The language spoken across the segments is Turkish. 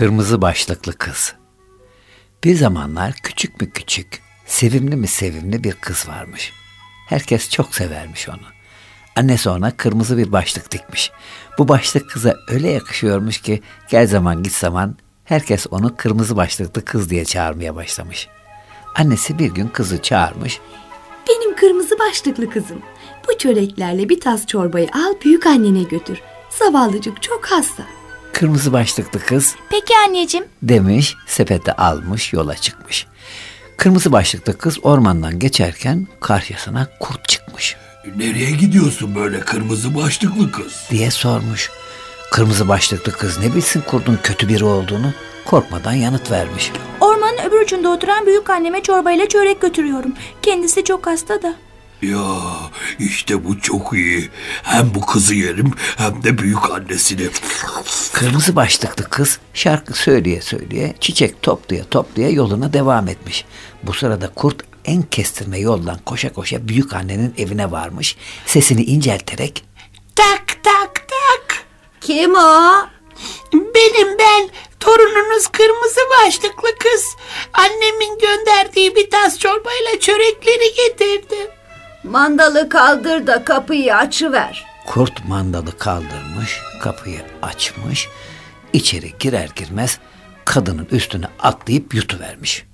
Kırmızı başlıklı kız. Bir zamanlar küçük mü küçük, sevimli mi sevimli bir kız varmış. Herkes çok severmiş onu. Annesi ona kırmızı bir başlık dikmiş. Bu başlık kıza öyle yakışıyormuş ki gel zaman git zaman herkes onu kırmızı başlıklı kız diye çağırmaya başlamış. Annesi bir gün kızı çağırmış. Benim kırmızı başlıklı kızım. Bu çöreklerle bir tas çorbayı al büyük annene götür. Zavallıcık çok hasta. Kırmızı başlıklı kız Peki anneciğim. demiş, sepeti almış, yola çıkmış. Kırmızı başlıklı kız ormandan geçerken karşısına kurt çıkmış Nereye gidiyorsun böyle kırmızı başlıklı kız? diye sormuş. Kırmızı başlıklı kız ne bilsin kurdun kötü biri olduğunu korkmadan yanıt vermiş. Ormanın öbür ucunda oturan büyük anneme çorbayla çörek götürüyorum. Kendisi çok hasta da. Ya işte bu çok iyi. Hem bu kızı yerim hem de büyük annesini. Kırmızı başlıklı kız şarkı söyleye söyleye çiçek toplaya toplaya yoluna devam etmiş. Bu sırada kurt en kestirme yoldan koşa koşa büyük annenin evine varmış. Sesini incelterek Tak tak tak. Kim o? Benim ben torununuz kırmızı başlıklı kız. Annemin gönderdiği bir tas çorbayla çörekleri getirdim. Mandalı kaldır da kapıyı açıver. kurt mandalı kaldırmış, kapıyı açmış. içeri girer girmez kadının üstüne atlayıp yutuvermiş.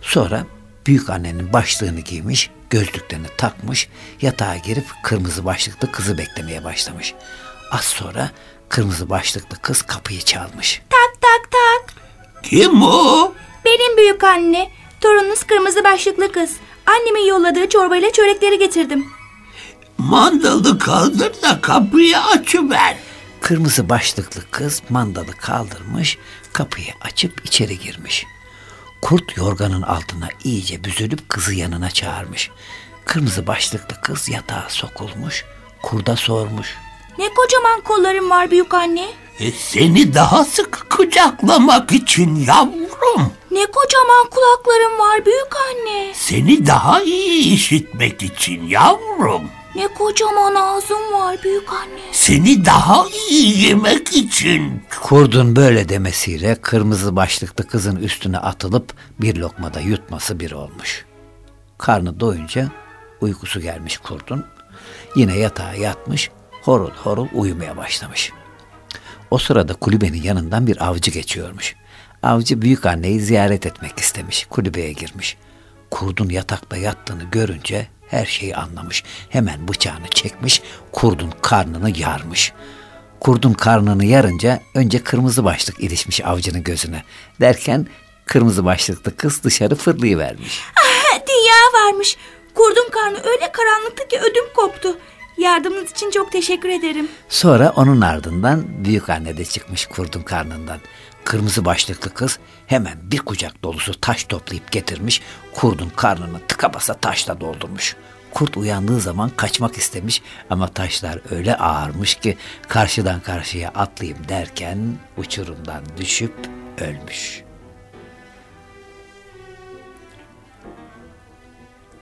Sonra büyük annenin başlığını giymiş, gözlüklerini takmış, yatağa girip kırmızı başlıklı kızı beklemeye başlamış. Az sonra kırmızı başlıklı kız kapıyı çalmış. Tak tak tak. Kim o? Benim büyük anne. Torununuz kırmızı başlıklı kız. Annemin yolladığı çorbayla çörekleri getirdim. Mandalı kaldır da kapıyı açıver. Kırmızı başlıklı kız mandalı kaldırmış, kapıyı açıp içeri girmiş. Kurt yorganın altına iyice büzülüp kızı yanına çağırmış. Kırmızı başlıklı kız yatağa sokulmuş, kurda sormuş. Ne kocaman kollarım var büyük anne. E, seni daha sık kucaklamak için yavrum. Ne kocaman kulaklarım var büyük anne. Seni daha iyi işitmek için yavrum. Ne kocaman ağzım var büyük anne. Seni daha iyi yemek için. Kurdun böyle demesiyle kırmızı başlıklı kızın üstüne atılıp bir lokmada yutması bir olmuş. Karnı doyunca uykusu gelmiş kurdun. Yine yatağa yatmış, horul horul uyumaya başlamış. O sırada kulübenin yanından bir avcı geçiyormuş. Avcı büyük anneyi ziyaret etmek istemiş, kulübeye girmiş. Kurdun yatakta yattığını görünce her şeyi anlamış. Hemen bıçağını çekmiş, kurdun karnını yarmış. Kurdun karnını yarınca önce kırmızı başlık ilişmiş avcının gözüne. Derken kırmızı başlıklı kız dışarı fırlayıvermiş. Ha, Dünya varmış. Kurdun karnı öyle karanlıktı ki ödüm koptu. Yardımınız için çok teşekkür ederim. Sonra onun ardından büyük anne de çıkmış kurdun karnından. Kırmızı başlıklı kız hemen bir kucak dolusu taş toplayıp getirmiş. Kurdun karnını tıka basa taşla doldurmuş. Kurt uyandığı zaman kaçmak istemiş ama taşlar öyle ağırmış ki karşıdan karşıya atlayayım derken uçurumdan düşüp ölmüş.